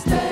stay.